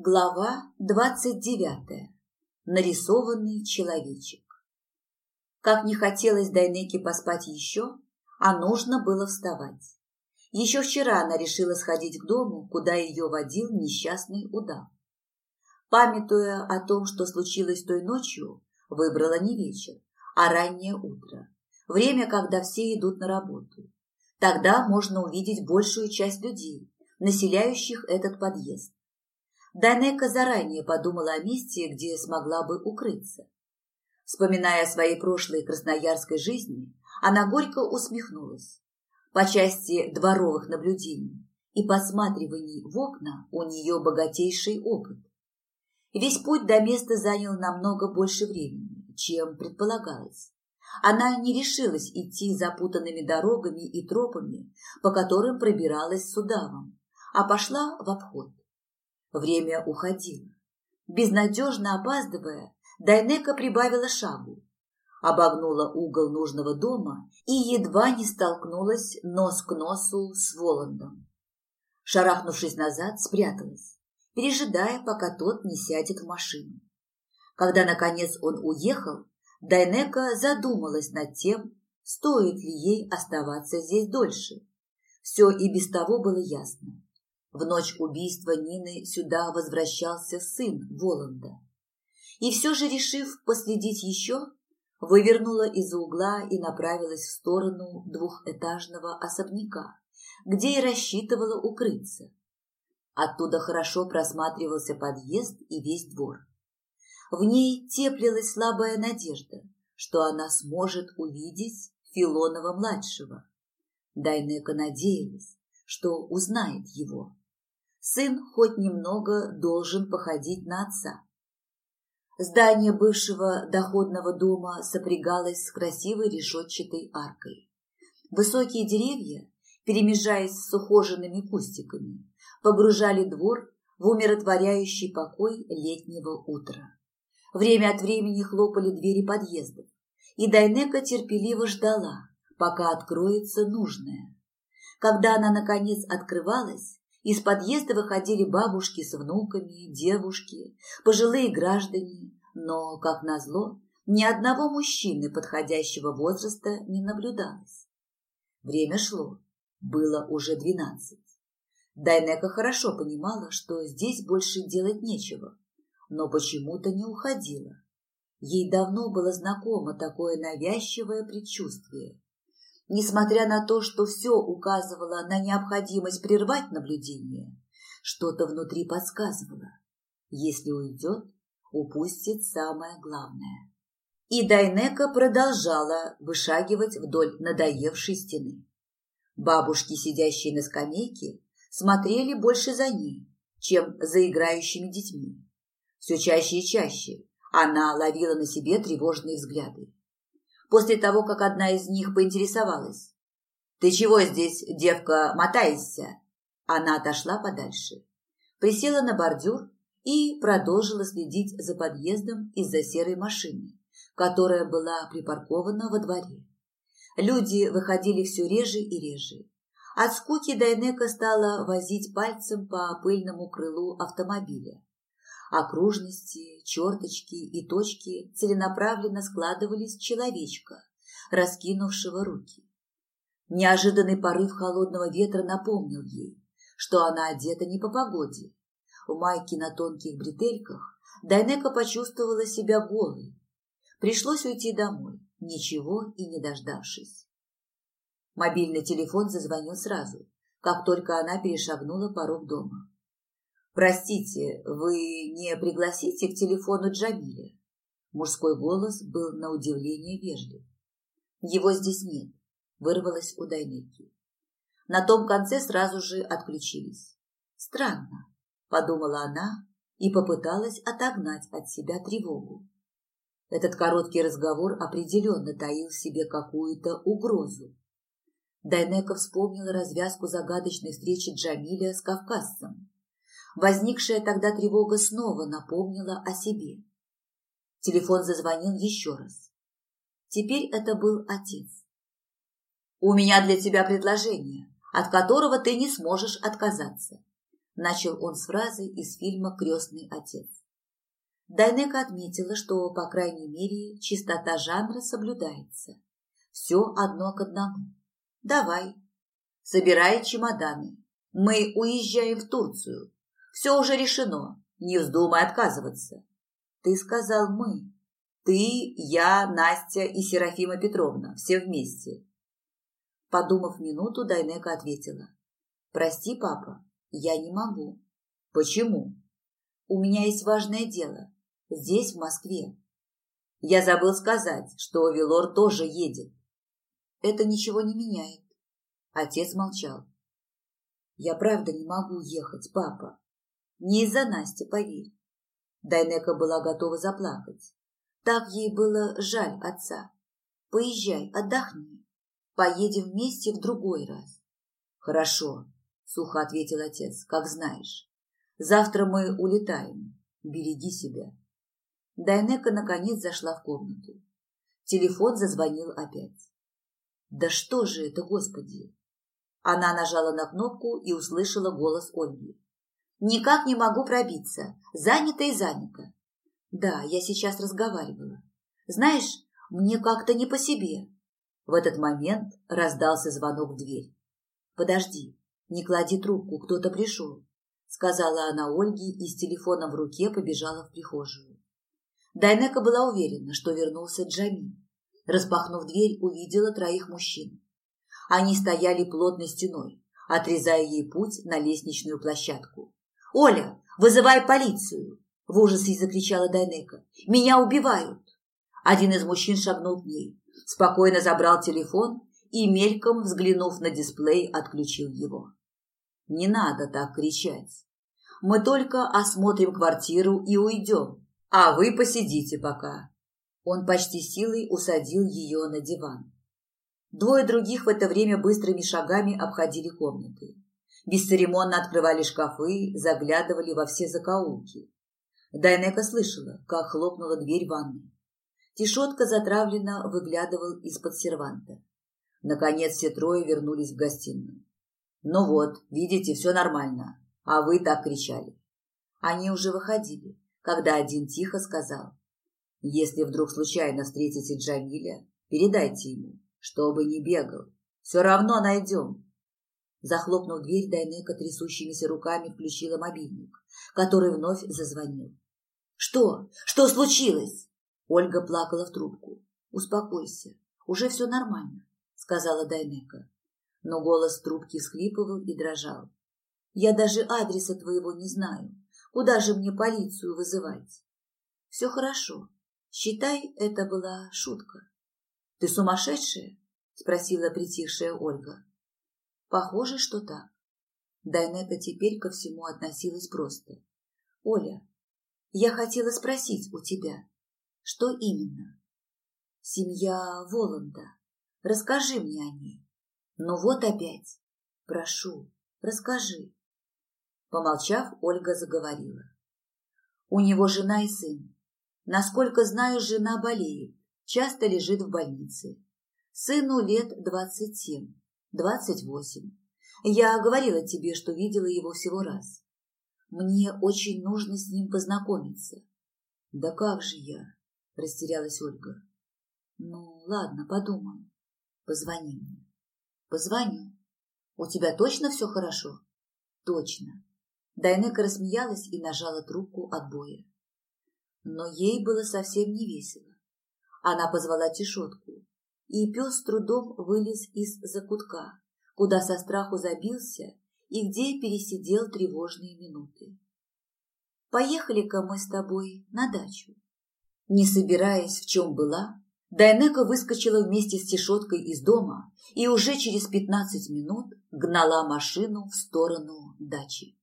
Глава двадцать девятая. Нарисованный человечек. Как не хотелось Дайнеке поспать еще, а нужно было вставать. Еще вчера она решила сходить к дому, куда ее водил несчастный удав. Памятуя о том, что случилось той ночью, выбрала не вечер, а раннее утро. Время, когда все идут на работу. Тогда можно увидеть большую часть людей, населяющих этот подъезд Данека заранее подумала о месте, где смогла бы укрыться. Вспоминая о своей прошлой красноярской жизни, она горько усмехнулась. По части дворовых наблюдений и подсматриваний в окна у нее богатейший опыт. Весь путь до места занял намного больше времени, чем предполагалось. Она не решилась идти запутанными дорогами и тропами, по которым пробиралась с удавом, а пошла в обход. Время уходило. Безнадежно опаздывая, Дайнека прибавила шагу, обогнула угол нужного дома и едва не столкнулась нос к носу с Воландом. Шарахнувшись назад, спряталась, пережидая, пока тот не сядет в машину. Когда, наконец, он уехал, Дайнека задумалась над тем, стоит ли ей оставаться здесь дольше. Все и без того было ясно. В ночь убийства Нины сюда возвращался сын Воланда. И все же, решив последить еще, вывернула из-за угла и направилась в сторону двухэтажного особняка, где и рассчитывала укрыться. Оттуда хорошо просматривался подъезд и весь двор. В ней теплилась слабая надежда, что она сможет увидеть Филонова-младшего. Дайнека надеялась, что узнает его сын хоть немного должен походить на отца. Здание бывшего доходного дома сопрягалось с красивой решетчатой аркой. Высокие деревья, перемежаясь с ухоженными кустиками, погружали двор в умиротворяющий покой летнего утра. Время от времени хлопали двери подъездов, и Дайнека терпеливо ждала, пока откроется нужное. Когда она, наконец, открывалась, из подъезда выходили бабушки с внуками, девушки, пожилые граждане, но, как назло, ни одного мужчины подходящего возраста не наблюдалось. Время шло, было уже двенадцать. Дайнека хорошо понимала, что здесь больше делать нечего, но почему-то не уходила. Ей давно было знакомо такое навязчивое предчувствие, Несмотря на то, что все указывало на необходимость прервать наблюдение, что-то внутри подсказывало. Если уйдет, упустит самое главное. И Дайнека продолжала вышагивать вдоль надоевшей стены. Бабушки, сидящие на скамейке, смотрели больше за ней, чем за играющими детьми. Все чаще и чаще она ловила на себе тревожные взгляды после того, как одна из них поинтересовалась. «Ты чего здесь, девка, мотаешься?» Она отошла подальше, присела на бордюр и продолжила следить за подъездом из-за серой машины, которая была припаркована во дворе. Люди выходили все реже и реже. От скуки Дайнека стала возить пальцем по пыльному крылу автомобиля. Окружности, черточки и точки целенаправленно складывались в человечка, раскинувшего руки. Неожиданный порыв холодного ветра напомнил ей, что она одета не по погоде. В майке на тонких бретельках Дайнека почувствовала себя голой. Пришлось уйти домой, ничего и не дождавшись. Мобильный телефон зазвонил сразу, как только она перешагнула порог дома. «Простите, вы не пригласите к телефону Джамиля?» Мужской голос был на удивление вежлив. «Его здесь нет», – вырвалось у Дайнеки. На том конце сразу же отключились. «Странно», – подумала она и попыталась отогнать от себя тревогу. Этот короткий разговор определенно таил в себе какую-то угрозу. Дайнека вспомнила развязку загадочной встречи Джамиля с кавказцем Возникшая тогда тревога снова напомнила о себе. Телефон зазвонил еще раз. Теперь это был отец. «У меня для тебя предложение, от которого ты не сможешь отказаться». Начал он с фразы из фильма «Крестный отец». Дайнека отметила, что, по крайней мере, чистота жанра соблюдается. Все одно к одному. Давай, собирай чемоданы. Мы уезжаем в Турцию. Все уже решено. Не вздумай отказываться. Ты сказал «мы». Ты, я, Настя и Серафима Петровна. Все вместе. Подумав минуту, Дайнека ответила. Прости, папа, я не могу. Почему? У меня есть важное дело. Здесь, в Москве. Я забыл сказать, что Вилор тоже едет. Это ничего не меняет. Отец молчал. Я правда не могу ехать, папа. Не из-за Насти, поверь. Дайнека была готова заплакать. Так ей было жаль отца. Поезжай, отдохни. Поедем вместе в другой раз. Хорошо, сухо ответил отец, как знаешь. Завтра мы улетаем. Береги себя. Дайнека наконец зашла в комнату. Телефон зазвонил опять. Да что же это, Господи? Она нажала на кнопку и услышала голос Ольги. Никак не могу пробиться. Занято и занято. Да, я сейчас разговаривала. Знаешь, мне как-то не по себе. В этот момент раздался звонок в дверь. Подожди, не клади трубку, кто-то пришел, сказала она Ольге и с телефоном в руке побежала в прихожую. Дайнека была уверена, что вернулся Джамиль. Распахнув дверь, увидела троих мужчин. Они стояли плотной стеной, отрезая ей путь на лестничную площадку. «Оля, вызывай полицию!» – в ужасе закричала Дайнека. «Меня убивают!» Один из мужчин шагнул к ней, спокойно забрал телефон и, мельком взглянув на дисплей, отключил его. «Не надо так кричать. Мы только осмотрим квартиру и уйдем. А вы посидите пока. Он почти силой усадил ее на диван. Двое других в это время быстрыми шагами обходили комнаты. Бесцеремонно открывали шкафы, заглядывали во все закоулки. Дайнека слышала, как хлопнула дверь ванной. Тишотка затравленно выглядывал из-под серванта. Наконец все трое вернулись в гостиную. «Ну вот, видите, все нормально, а вы так кричали». Они уже выходили когда один тихо сказал, «Если вдруг случайно встретите Джамиля, передайте ему, чтобы не бегал. Все равно найдем». Захлопнув дверь, Дайнека трясущимися руками включила мобильник, который вновь зазвонил. «Что? Что случилось?» Ольга плакала в трубку. «Успокойся, уже все нормально», — сказала Дайнека. Но голос трубки всхлипывал и дрожал. «Я даже адреса твоего не знаю. Куда же мне полицию вызывать? Все хорошо. Считай, это была шутка. Ты сумасшедшая? Спросила притихшая Ольга. Похоже, что так. Дайнека теперь ко всему относилась просто. Оля, я хотела спросить у тебя, что именно? Семья Воланда. Расскажи мне о ней. Ну вот опять. Прошу, расскажи. Помолчав, Ольга заговорила. У него жена и сын. Насколько знаю, жена болеет, часто лежит в больнице. Сыну лет двадцать семь, двадцать восемь. Я говорила тебе, что видела его всего раз. Мне очень нужно с ним познакомиться. Да как же я? Растерялась Ольга. Ну, ладно, подумаю. Позвони мне. Позвоню. У тебя точно все хорошо? Точно. Дайнека рассмеялась и нажала трубку отбоя. Но ей было совсем не весело. Она позвала Тишотку, и пес с трудом вылез из закутка, куда со страху забился и где пересидел тревожные минуты. «Поехали-ка мы с тобой на дачу». Не собираясь, в чем была, Дайнека выскочила вместе с Тишоткой из дома и уже через пятнадцать минут гнала машину в сторону дачи.